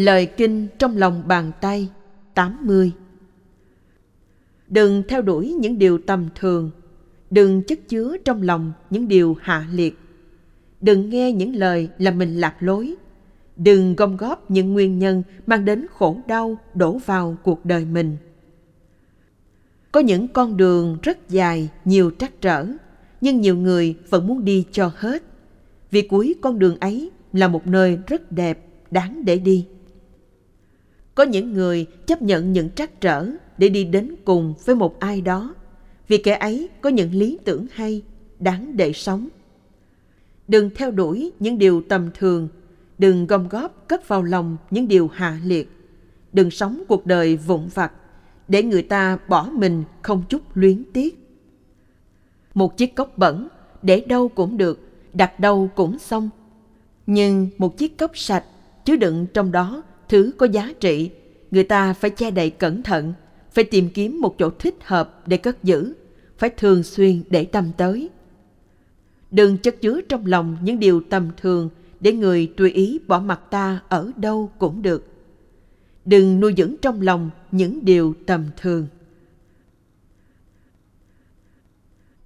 Lời kinh trong lòng bàn tay 80 Đừng theo đuổi những điều tầm thường. Đừng chất chứa trong lòng những điều hạ liệt. Đừng nghe những lời làm mình lạc lối. Đừng gom góp những nguyên nhân mang đến khổ đau đổ vào cuộc đời mình. Có những con đường rất dài, nhiều trắc trở Nhưng nhiều người vẫn muốn đi cho hết. Vì cuối con đường ấy là một nơi rất đẹp, đáng để đi có những người chấp nhận những trắc trở để đi đến cùng với một ai đó. Vì kẻ ấy có những lý tưởng hay, đáng để sống. Đừng theo đuổi những điều tầm thường. Đừng gom góp cất vào lòng những điều hạ liệt. Đừng sống cuộc đời vụn vặt để người ta bỏ mình không chút luyến tiếc. Một chiếc cốc bẩn, để đâu cũng được, đặt đâu cũng xong. Nhưng một chiếc cốc sạch chứa đựng trong đó thứ có giá trị, người ta phải che đậy cẩn thận, phải tìm kiếm một chỗ thích hợp để cất giữ, phải thường xuyên để tâm tới. Đừng chất chứa trong lòng những điều tầm thường để người tùy ý bỏ mặt ta ở đâu cũng được. Đừng nuôi dưỡng trong lòng những điều tầm thường.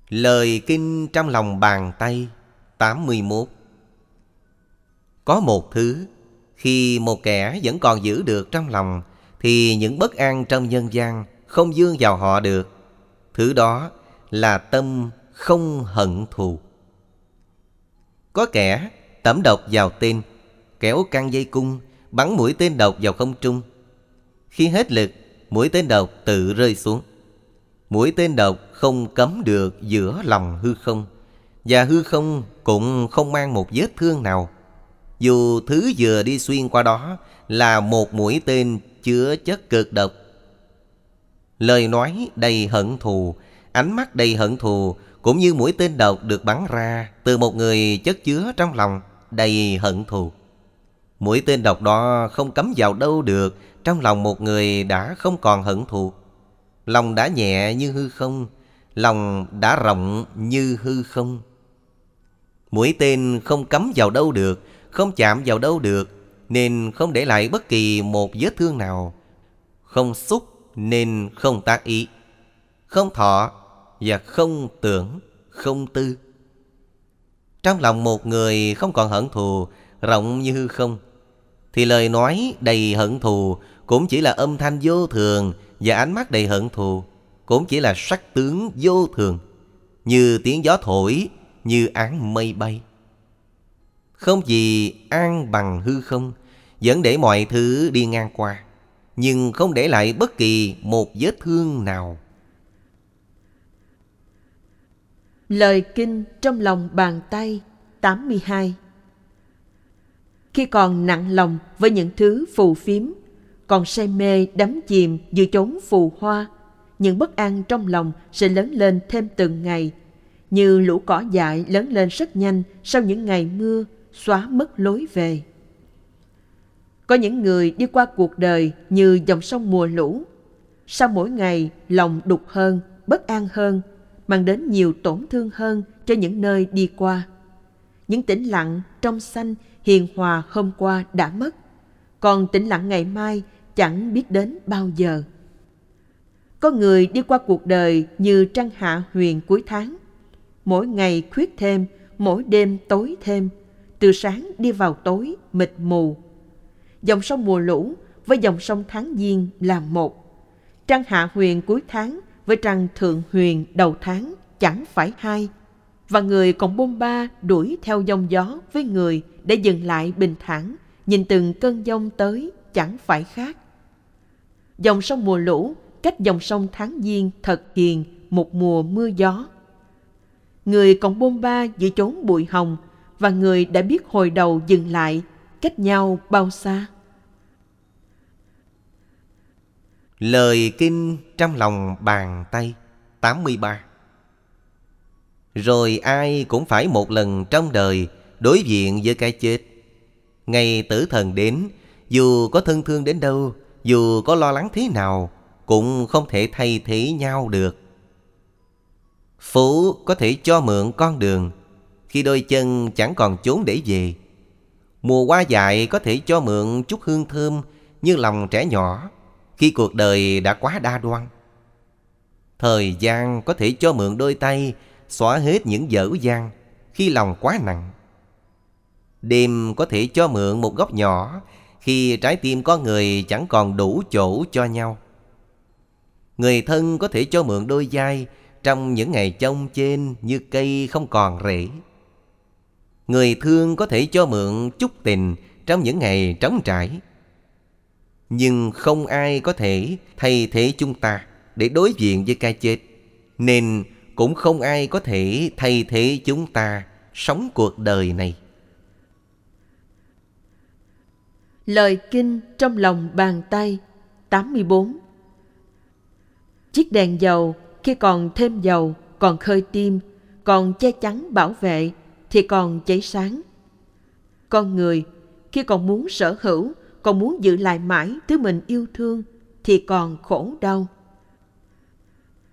Lời kinh trong lòng bàn tay 81 Có một thứ khi một kẻ vẫn còn giữ được trong lòng, Thì những bất an trong nhân gian Không dương vào họ được. Thứ đó là tâm không hận thù. Có kẻ tẩm độc vào tên, Kéo căng dây cung, Bắn mũi tên độc vào không trung. Khi hết lực, Mũi tên độc tự rơi xuống. Mũi tên độc không cấm được giữa lòng hư không, Và hư không cũng không mang một vết thương nào. Dù thứ vừa đi xuyên qua đó Là một mũi tên chứa chất cực độc. Lời nói đầy hận thù, Ánh mắt đầy hận thù Cũng như mũi tên độc được bắn ra Từ một người chất chứa trong lòng Đầy hận thù. Mũi tên độc đó không cấm vào đâu được, Trong lòng một người đã không còn hận thù. Lòng đã nhẹ như hư không, Lòng đã rộng như hư không. Mũi tên không cấm vào đâu được không chạm vào đâu được Nên không để lại bất kỳ một vết thương nào. Không xúc nên không tác ý. Không thọ và không tưởng, không tư. Trong lòng một người không còn hận thù Rộng như hư không Thì lời nói đầy hận thù Cũng chỉ là âm thanh vô thường và ánh mắt đầy hận thù cũng chỉ là sắc tướng vô thường như tiếng gió thổi như áng mây bay không gì an bằng hư không, vẫn để mọi thứ đi ngang qua, nhưng không để lại bất kỳ một vết thương nào. Lời kinh trong lòng bàn tay 82 Khi còn nặng lòng với những thứ phù phiếm, còn say mê đắm chìm giữa chốn phù hoa, những bất an trong lòng sẽ lớn lên thêm từng ngày, như lũ cỏ dại lớn lên rất nhanh sau những ngày mưa xóa mất lối về. Có những người đi qua cuộc đời như dòng sông mùa lũ. Sau mỗi ngày lòng đục hơn bất an hơn mang đến nhiều tổn thương hơn cho những nơi đi qua. Những tĩnh lặng trong xanh hiền hòa hôm qua đã mất. Còn tĩnh lặng ngày mai chẳng biết đến bao giờ. Có người đi qua cuộc đời như trăng hạ huyền cuối tháng. Mỗi ngày khuyết thêm, mỗi đêm tối thêm, từ sáng đi vào tối mịt mù. Dòng sông mùa lũ với dòng sông tháng giêng là một. Trăng hạ huyền cuối tháng với trăng thượng huyền đầu tháng chẳng phải hai. Và người còn bôn ba đuổi theo dòng gió với người để dừng lại bình thản, nhìn từng cơn giông tới chẳng phải khác. Dòng sông mùa lũ cách dòng sông tháng giêng thật hiền một mùa mưa gió. Người còn bôn ba giữa chốn bụi hồng và người đã biết hồi đầu dừng lại cách nhau bao xa. Lời kinh trong lòng bàn tay 83 Rồi ai cũng phải một lần trong đời đối diện với cái chết. Ngày tử thần đến, dù có thân thương đến đâu, dù có lo lắng thế nào cũng không thể thay thế nhau được. Phú có thể cho mượn con đường khi đôi chân chẳng còn chốn để về. Mùa hoa dại có thể cho mượn chút hương thơm như lòng trẻ nhỏ khi cuộc đời đã quá đa đoan. Thời gian có thể cho mượn đôi tay xóa hết những dở dang khi lòng quá nặng. Đêm có thể cho mượn một góc nhỏ khi trái tim có người chẳng còn đủ chỗ cho nhau. Người thân có thể cho mượn đôi vai trong những ngày trông trên như cây không còn rễ. Người thương có thể cho mượn chút tình trong những ngày trống trải. Nhưng không ai có thể thay thế chúng ta để đối diện với cái chết. Nên cũng không ai có thể thay thế chúng ta sống cuộc đời này. Lời kinh trong lòng bàn tay 84 Chiếc đèn dầu khi còn thêm dầu, còn khơi tim, còn che chắn bảo vệ thì còn cháy sáng. Con người khi còn muốn sở hữu, còn muốn giữ lại mãi thứ mình yêu thương thì còn khổ đau.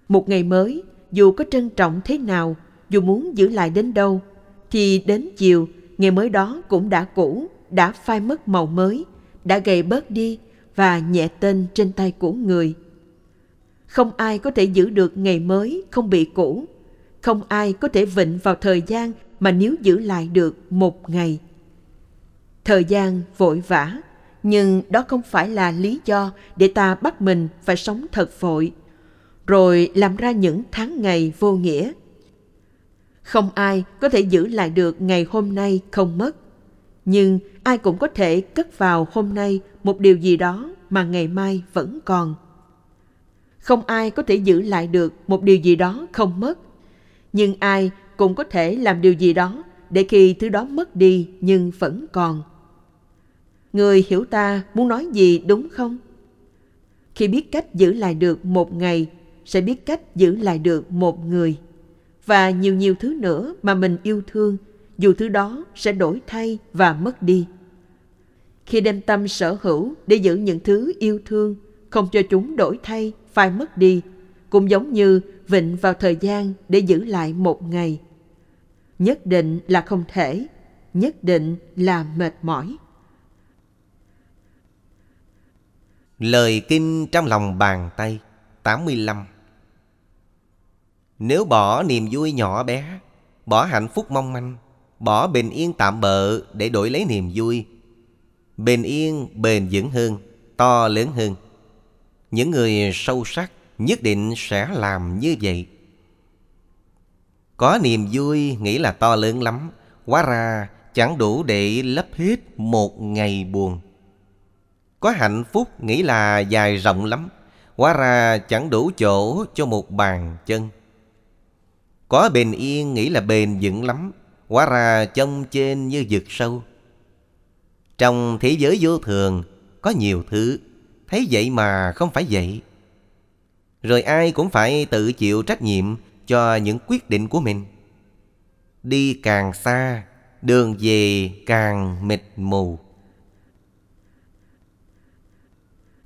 Một ngày mới, dù có trân trọng thế nào, dù muốn giữ lại đến đâu, thì đến chiều, ngày mới đó cũng đã cũ, đã phai mất màu mới, đã gầy bớt đi và nhẹ tên trên tay của người. Không ai có thể giữ được ngày mới không bị cũ. Không ai có thể vịnh vào thời gian mà nếu giữ lại được một ngày. Thời gian vội vã, nhưng đó không phải là lý do để ta bắt mình phải sống thật vội, rồi làm ra những tháng ngày vô nghĩa. Không ai có thể giữ lại được ngày hôm nay không mất, nhưng ai cũng có thể cất vào hôm nay một điều gì đó mà ngày mai vẫn còn. Không ai có thể giữ lại được một điều gì đó không mất, nhưng ai cũng có thể làm điều gì đó để khi thứ đó mất đi nhưng vẫn còn. Người hiểu ta muốn nói gì đúng không? Khi biết cách giữ lại được một ngày, sẽ biết cách giữ lại được một người. Và nhiều nhiều thứ nữa mà mình yêu thương, dù thứ đó sẽ đổi thay và mất đi. Khi đem tâm sở hữu để giữ những thứ yêu thương, không cho chúng đổi thay, phai mất đi, cũng giống như vịnh vào thời gian để giữ lại một ngày. Nhất định là không thể, nhất định là mệt mỏi. Lời kinh trong lòng bàn tay 85 Nếu bỏ niềm vui nhỏ bé, bỏ hạnh phúc mong manh, bỏ bình yên tạm bợ để đổi lấy niềm vui, bình yên bền vững hơn, to lớn hơn. Những người sâu sắc nhất định sẽ làm như vậy. Có niềm vui nghĩ là to lớn lắm, quá ra chẳng đủ để lấp hết một ngày buồn. Có hạnh phúc nghĩ là dài rộng lắm, quá ra chẳng đủ chỗ cho một bàn chân. Có bền yên nghĩ là bền vững lắm, quá ra trông trên như vực sâu. Trong thế giới vô thường có nhiều thứ, thấy vậy mà không phải vậy. Rồi ai cũng phải tự chịu trách nhiệm cho những quyết định của mình. Đi càng xa, đường về càng mịt mù.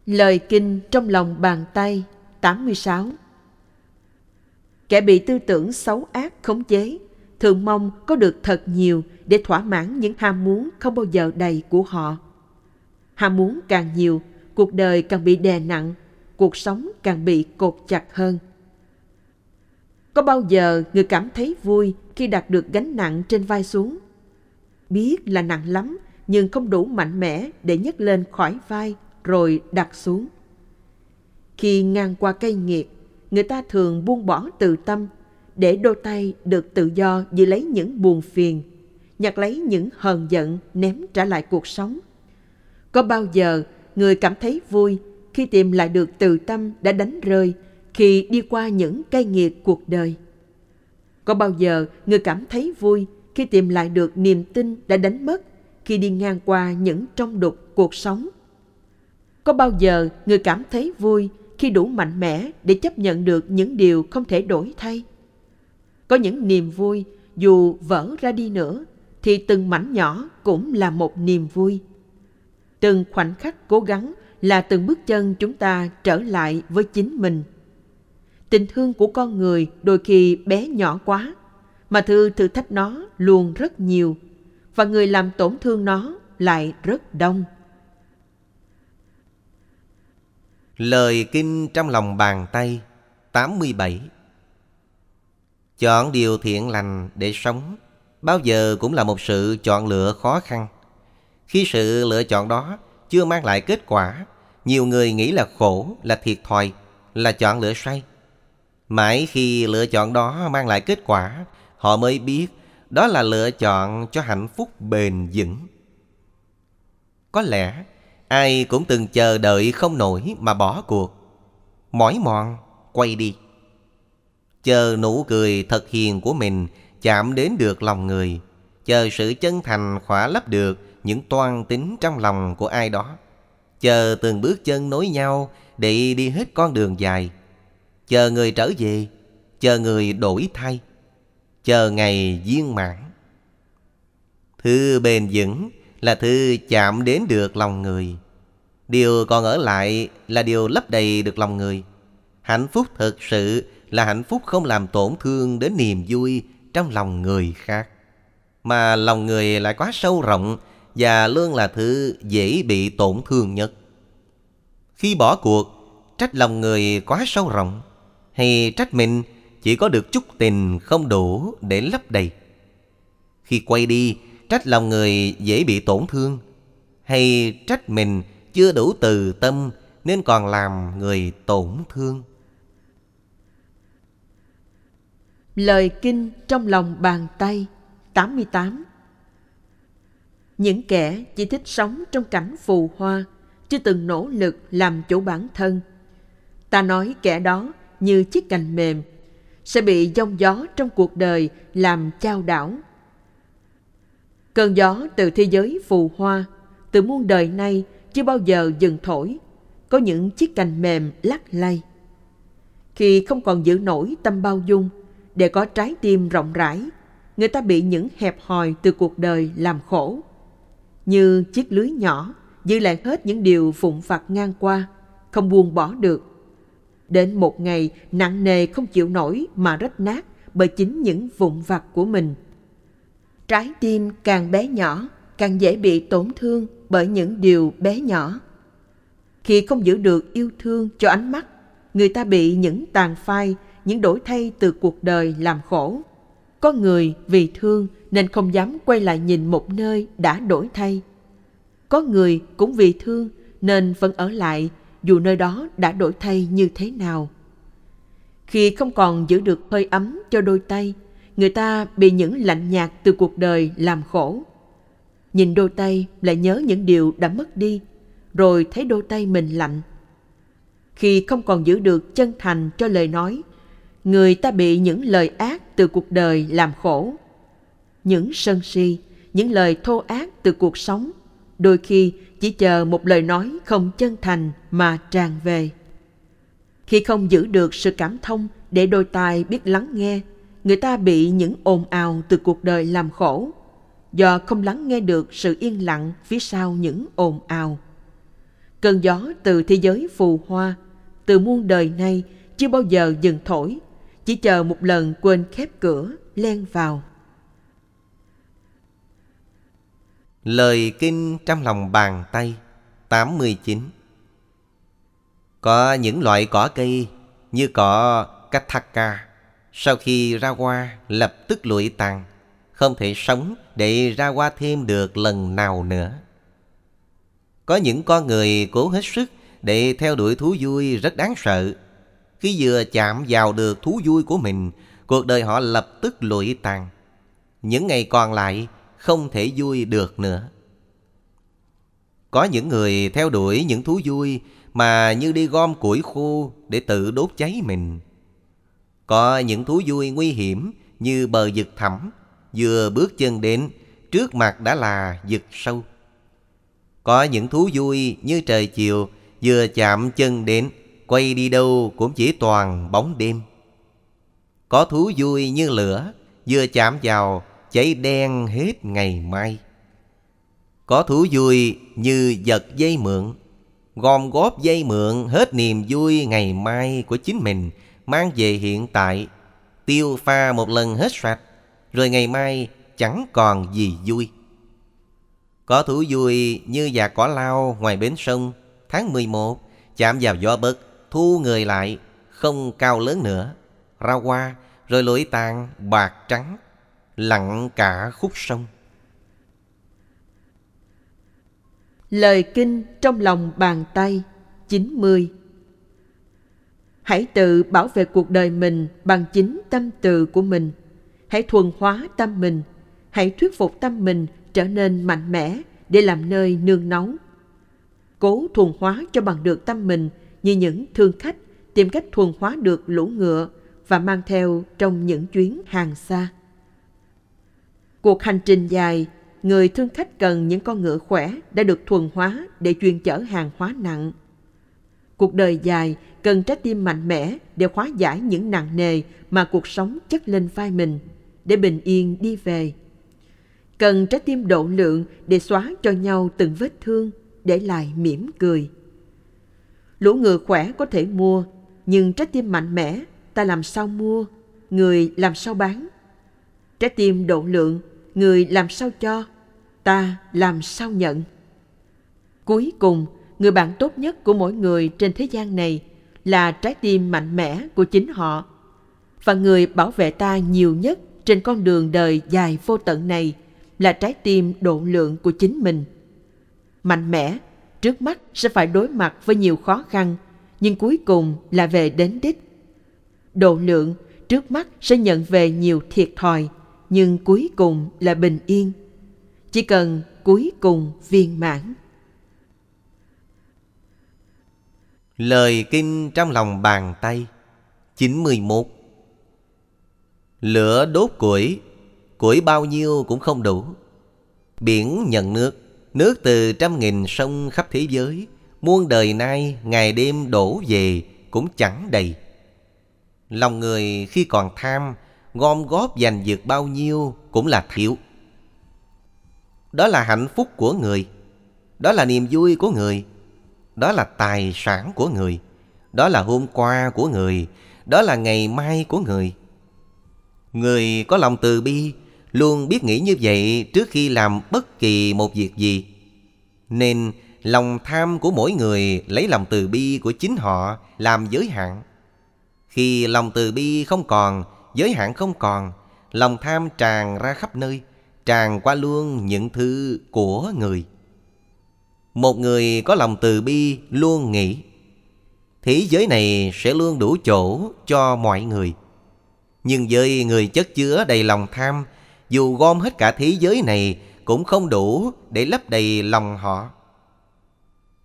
Lời kinh trong lòng bàn tay 86 Kẻ bị tư tưởng xấu ác khống chế thường mong có được thật nhiều để thỏa mãn những ham muốn không bao giờ đầy của họ. Ham muốn càng nhiều, cuộc đời càng bị đè nặng, cuộc sống càng bị cột chặt hơn. Có bao giờ người cảm thấy vui khi đặt được gánh nặng trên vai xuống? Biết là nặng lắm nhưng không đủ mạnh mẽ để nhấc lên khỏi vai rồi đặt xuống. Khi ngang qua cây nghiệt, người ta thường buông bỏ từ tâm để đôi tay được tự do giữ lấy những buồn phiền, nhặt lấy những hờn giận ném trả lại cuộc sống. Có bao giờ người cảm thấy vui khi tìm lại được từ tâm đã đánh rơi khi đi qua những cay nghiệt cuộc đời? Có bao giờ người cảm thấy vui khi tìm lại được niềm tin đã đánh mất khi đi ngang qua những trong đục cuộc sống? Có bao giờ người cảm thấy vui khi đủ mạnh mẽ để chấp nhận được những điều không thể đổi thay? Có những niềm vui dù vỡ ra đi nữa thì từng mảnh nhỏ cũng là một niềm vui. Từng khoảnh khắc cố gắng là từng bước chân chúng ta trở lại với chính mình. Tình thương của con người đôi khi bé nhỏ quá, mà thư thử thách nó luôn rất nhiều, và người làm tổn thương nó lại rất đông. Lời kinh trong lòng bàn tay 87 Chọn điều thiện lành để sống Bao giờ cũng là một sự chọn lựa khó khăn. Khi sự lựa chọn đó chưa mang lại kết quả Nhiều người nghĩ là khổ, là thiệt thòi, là chọn lựa sai. Mãi khi lựa chọn đó mang lại kết quả Họ mới biết đó là lựa chọn cho hạnh phúc bền vững. Có lẽ ai cũng từng chờ đợi không nổi mà bỏ cuộc. Mỏi mòn, quay đi. Chờ nụ cười thật hiền của mình chạm đến được lòng người Chờ sự chân thành khỏa lấp được những toan tính trong lòng của ai đó Chờ từng bước chân nối nhau để đi hết con đường dài. Chờ người trở về Chờ người đổi thay Chờ ngày viên mãn Thư bền vững là thư chạm đến được lòng người Điều còn ở lại là điều lấp đầy được lòng người Hạnh phúc thực sự là hạnh phúc không làm tổn thương đến niềm vui trong lòng người khác. Mà lòng người lại quá sâu rộng và luôn là thứ dễ bị tổn thương nhất. Khi bỏ cuộc, trách lòng người quá sâu rộng hay trách mình chỉ có được chút tình không đủ để lấp đầy. Khi quay đi, trách lòng người dễ bị tổn thương hay trách mình chưa đủ từ tâm nên còn làm người tổn thương. Lời kinh trong lòng bàn tay 88 Những kẻ chỉ thích sống trong cảnh phù hoa, chưa từng nỗ lực làm chủ bản thân. Ta nói kẻ đó như chiếc cành mềm, sẽ bị giông gió trong cuộc đời làm trao đảo. Cơn gió từ thế giới phù hoa, từ muôn đời nay chưa bao giờ dừng thổi, có những chiếc cành mềm lắc lay. Khi không còn giữ nổi tâm bao dung, để có trái tim rộng rãi, người ta bị những hẹp hòi từ cuộc đời làm khổ. Như chiếc lưới nhỏ giữ lại hết những điều phụng phạt ngang qua, không buông bỏ được. Đến một ngày nặng nề không chịu nổi mà rách nát bởi chính những vụn vặt của mình. Trái tim càng bé nhỏ, càng dễ bị tổn thương bởi những điều bé nhỏ. Khi không giữ được yêu thương cho ánh mắt, người ta bị những tàn phai những đổi thay từ cuộc đời làm khổ. Có người vì thương nên không dám quay lại nhìn một nơi đã đổi thay. Có người cũng vì thương nên vẫn ở lại dù nơi đó đã đổi thay như thế nào. Khi không còn giữ được hơi ấm cho đôi tay, người ta bị những lạnh nhạt từ cuộc đời làm khổ. Nhìn đôi tay lại nhớ những điều đã mất đi, rồi thấy đôi tay mình lạnh. Khi không còn giữ được chân thành cho lời nói người ta bị những lời ác từ cuộc đời làm khổ. Những sân si, những lời thô ác từ cuộc sống, đôi khi chỉ chờ một lời nói không chân thành mà tràn về. Khi không giữ được sự cảm thông để đôi tai biết lắng nghe, người ta bị những ồn ào từ cuộc đời làm khổ, do không lắng nghe được sự yên lặng phía sau những ồn ào. Cơn gió từ thế giới phù hoa, từ muôn đời nay chưa bao giờ dừng thổi chỉ chờ một lần quên khép cửa, len vào. Lời kinh trong lòng bàn tay 89 Có những loại cỏ cây như cỏ Kathaka Sau khi ra hoa lập tức lụi tàn Không thể sống để ra hoa thêm được lần nào nữa. Có những con người cố hết sức để theo đuổi thú vui rất đáng sợ. Khi vừa chạm vào được thú vui của mình, cuộc đời họ lập tức lụi tàn. Những ngày còn lại không thể vui được nữa. Có những người theo đuổi những thú vui mà như đi gom củi khô để tự đốt cháy mình. Có những thú vui nguy hiểm như bờ vực thẳm, vừa bước chân đến, trước mặt đã là vực sâu. Có những thú vui như trời chiều, vừa chạm chân đến, Quay đi đâu cũng chỉ toàn bóng đêm Có thú vui như lửa Vừa chạm vào cháy đen hết ngày mai. Có thú vui như giật dây mượn, Gom góp dây mượn hết niềm vui ngày mai của chính mình, Mang về hiện tại, Tiêu pha một lần hết sạch, Rồi ngày mai chẳng còn gì vui. Có thú vui như già cỏ lao ngoài bến sông, Tháng 11 Chạm vào gió bớt Thu người lại, Không cao lớn nữa, Ra qua Rồi lưỡi tàn bạc trắng. Lặng cả khúc sông Lời kinh trong lòng bàn tay 90 Hãy tự bảo vệ cuộc đời mình bằng chính tâm từ của mình. Hãy thuần hóa tâm mình. Hãy thuyết phục tâm mình trở nên mạnh mẽ để làm nơi nương náu. Cố thuần hóa cho bằng được tâm mình như những thương khách tìm cách thuần hóa được lũ ngựa và mang theo trong những chuyến hàng xa. Cuộc hành trình dài, người thương khách cần những con ngựa khỏe đã được thuần hóa để chuyên chở hàng hóa nặng. Cuộc đời dài cần trái tim mạnh mẽ để hóa giải những nặng nề mà cuộc sống chất lên vai mình, để bình yên đi về. Cần trái tim độ lượng để xóa cho nhau từng vết thương, để lại mỉm cười. Lũ ngựa khỏe có thể mua, nhưng trái tim mạnh mẽ ta làm sao mua, người làm sao bán. Trái tim độ lượng, người làm sao cho, ta làm sao nhận. Cuối cùng, người bạn tốt nhất của mỗi người trên thế gian này là trái tim mạnh mẽ của chính họ. Và người bảo vệ ta nhiều nhất trên con đường đời dài vô tận này là trái tim độ lượng của chính mình. Mạnh mẽ, trước mắt sẽ phải đối mặt với nhiều khó khăn, nhưng cuối cùng là về đến đích. Độ lượng, trước mắt sẽ nhận về nhiều thiệt thòi, nhưng cuối cùng là bình yên. Chỉ cần cuối cùng viên mãn. Lời kinh trong lòng bàn tay 91 Lửa đốt củi Củi bao nhiêu cũng không đủ Biển nhận nước Nước từ trăm nghìn sông khắp thế giới Muôn đời nay, ngày đêm đổ về Cũng chẳng đầy Lòng người khi còn tham Gom góp giành dược bao nhiêu Cũng là thiếu. Đó là hạnh phúc của người, Đó là niềm vui của người, đó là tài sản của người, đó là hôm qua của người, đó là ngày mai của người. Người có lòng từ bi, luôn biết nghĩ như vậy trước khi làm bất kỳ một việc gì. Nên lòng tham của mỗi người lấy lòng từ bi của chính họ làm giới hạn. Khi lòng từ bi không còn giới hạn không còn, lòng tham tràn ra khắp nơi, tràn qua luôn những thứ của người. Một người có lòng từ bi luôn nghĩ, Thế giới này sẽ luôn đủ chỗ cho mọi người. Nhưng với người chất chứa đầy lòng tham, Dù gom hết cả thế giới này Cũng không đủ để lấp đầy lòng họ.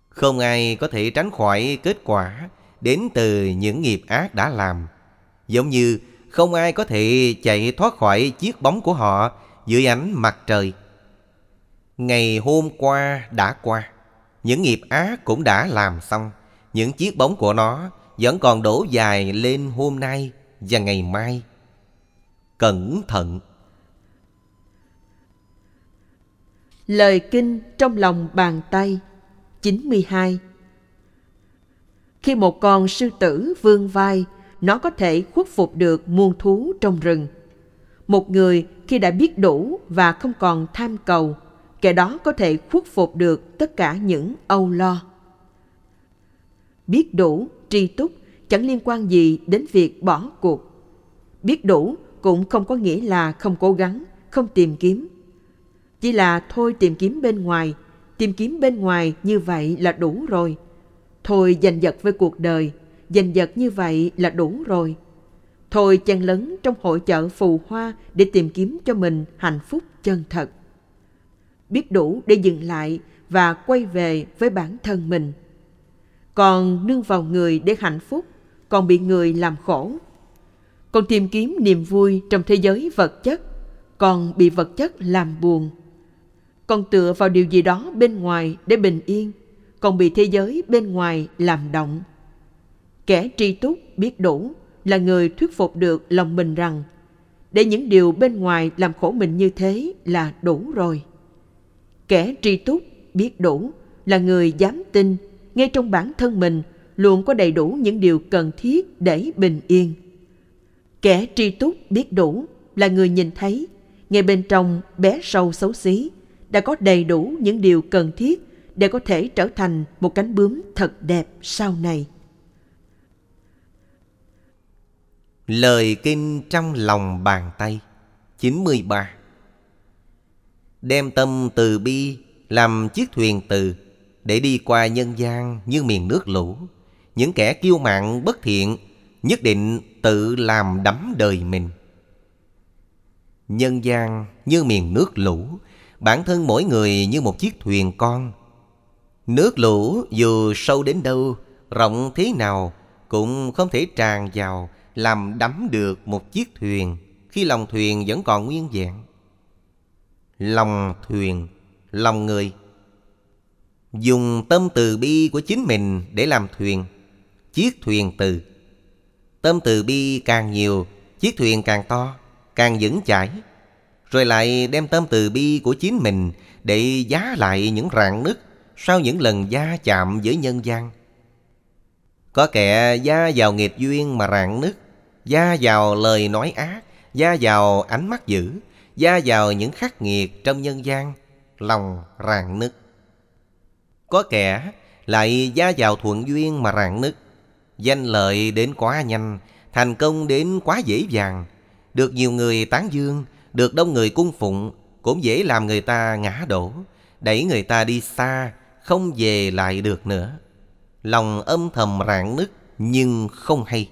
Không ai có thể tránh khỏi kết quả Đến từ những nghiệp ác đã làm, Giống như không ai có thể chạy thoát khỏi chiếc bóng của họ Dưới ánh mặt trời. Ngày hôm qua đã qua. Những nghiệp ác cũng đã làm xong. Những chiếc bóng của nó Vẫn còn đổ dài lên hôm nay Và ngày mai. Cẩn thận. Lời kinh trong lòng bàn tay. 92 Khi một con sư tử vươn vai nó có thể khuất phục được muôn thú trong rừng Một người khi đã biết đủ và không còn tham cầu kẻ đó có thể khuất phục được tất cả những âu lo. Biết đủ, tri túc chẳng liên quan gì đến việc bỏ cuộc. Biết đủ cũng không có nghĩa là không cố gắng, không tìm kiếm. Chỉ là thôi tìm kiếm bên ngoài, tìm kiếm bên ngoài như vậy là đủ rồi. Thôi giành giật với cuộc đời, dành vật như vậy là đủ rồi. Thôi chen lấn trong hội chợ phù hoa để tìm kiếm cho mình hạnh phúc chân thật. Biết đủ để dừng lại và quay về với bản thân mình. Còn nương vào người để hạnh phúc, còn bị người làm khổ. Còn tìm kiếm niềm vui trong thế giới vật chất, còn bị vật chất làm buồn. Còn tựa vào điều gì đó bên ngoài để bình yên, còn bị thế giới bên ngoài làm động kẻ tri túc biết đủ, là người thuyết phục được lòng mình rằng, để những điều bên ngoài làm khổ mình như thế là đủ rồi Kẻ tri túc biết đủ, là người dám tin, ngay trong bản thân mình luôn có đầy đủ những điều cần thiết để bình yên. Kẻ tri túc biết đủ, là người nhìn thấy, ngay bên trong bé sâu xấu xí, đã có đầy đủ những điều cần thiết để có thể trở thành một cánh bướm thật đẹp sau này. Lời kinh trong lòng bàn tay 93 Đem tâm từ bi làm chiếc thuyền từ để đi qua nhân gian như miền nước lũ. Những kẻ kiêu mạn bất thiện nhất định tự làm đắm đời mình. Nhân gian như miền nước lũ, bản thân mỗi người như một chiếc thuyền con. Nước lũ dù sâu đến đâu, rộng thế nào cũng không thể tràn vào làm đắm được một chiếc thuyền khi lòng thuyền vẫn còn nguyên vẹn. Lòng thuyền, lòng người. Dùng tâm từ bi của chính mình để làm thuyền Chiếc thuyền từ. Tâm từ bi càng nhiều Chiếc thuyền càng to Càng vững chãi. Rồi lại đem tâm từ bi của chính mình Để giá lại những rạn nứt Sau những lần gia chạm với nhân gian. Có kẻ gia vào nghiệp duyên mà rạn nứt Gia vào lời nói ác Gia vào ánh mắt dữ, Gia vào những khắc nghiệt trong nhân gian, Lòng rạn nứt. Có kẻ lại gia vào thuận duyên mà rạn nứt. Danh lợi đến quá nhanh, Thành công đến quá dễ dàng. Được nhiều người tán dương, Được đông người cung phụng, Cũng dễ làm người ta ngã đổ, Đẩy người ta đi xa, Không về lại được nữa. Lòng âm thầm rạn nứt Nhưng không hay.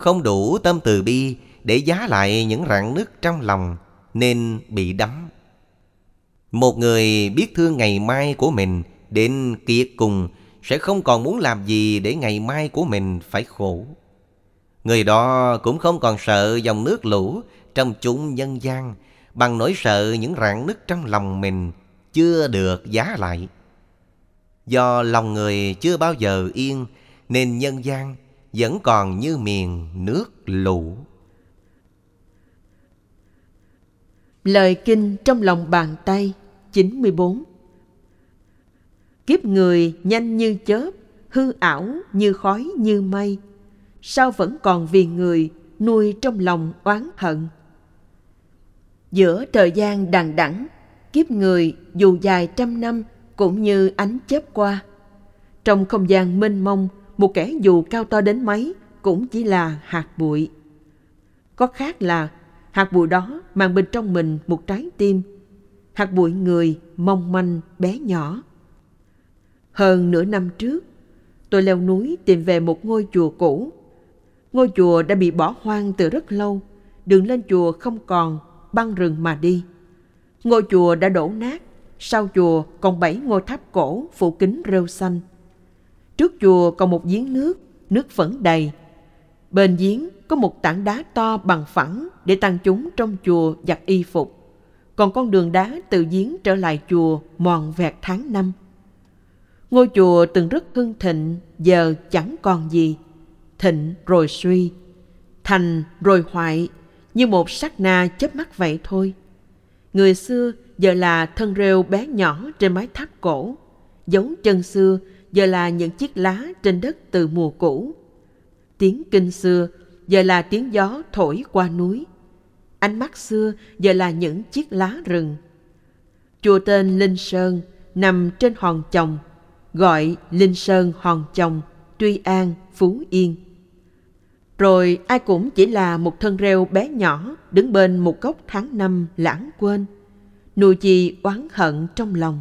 Không đủ tâm từ bi Để giá lại những rạn nứt trong lòng Nên bị đắm một người biết thương ngày mai của mình đến kiệt cùng sẽ không còn muốn làm gì để ngày mai của mình phải khổ. Người đó cũng không còn sợ dòng nước lũ trong chúng nhân gian bằng nỗi sợ những rạn nứt trong lòng mình chưa được giá lại. Do lòng người chưa bao giờ yên nên nhân gian vẫn còn như miền nước lũ. Lời kinh trong lòng bàn tay 94 Kiếp người nhanh như chớp, hư ảo như khói như mây. Sao vẫn còn vì người nuôi trong lòng oán hận? Giữa thời gian đằng đẵng, kiếp người dù dài trăm năm cũng như ánh chớp qua. Trong không gian mênh mông, một kẻ dù cao to đến mấy cũng chỉ là hạt bụi. Có khác là hạt bụi đó mang bên trong mình một trái tim hạt bụi người mong manh bé nhỏ. Hơn nửa năm trước, tôi leo núi tìm về một ngôi chùa cũ. Ngôi chùa đã bị bỏ hoang từ rất lâu, đường lên chùa không còn, băng rừng mà đi. Ngôi chùa đã đổ nát, sau chùa còn bảy ngôi tháp cổ phủ kính rêu xanh. Trước chùa còn một giếng nước, nước vẫn đầy. Bên giếng có một tảng đá to bằng phẳng để tăng chúng trong chùa giặt y phục còn con đường đá từ giếng trở lại chùa mòn vẹt tháng năm. Ngôi chùa từng rất hưng thịnh, giờ chẳng còn gì. Thịnh rồi suy, thành rồi hoại, như một sát na chớp mắt vậy thôi. Người xưa giờ là thân rêu bé nhỏ trên mái tháp cổ, dấu chân xưa giờ là những chiếc lá trên đất từ mùa cũ. Tiếng kinh xưa giờ là tiếng gió thổi qua núi. Ánh mắt xưa giờ là những chiếc lá rừng. Chùa tên Linh Sơn nằm trên hòn chồng, gọi Linh Sơn hòn chồng, Tuy An, Phú Yên. Rồi ai cũng chỉ là một thân rêu bé nhỏ đứng bên một góc tháng năm lãng quên. Nuôi chi oán hận trong lòng.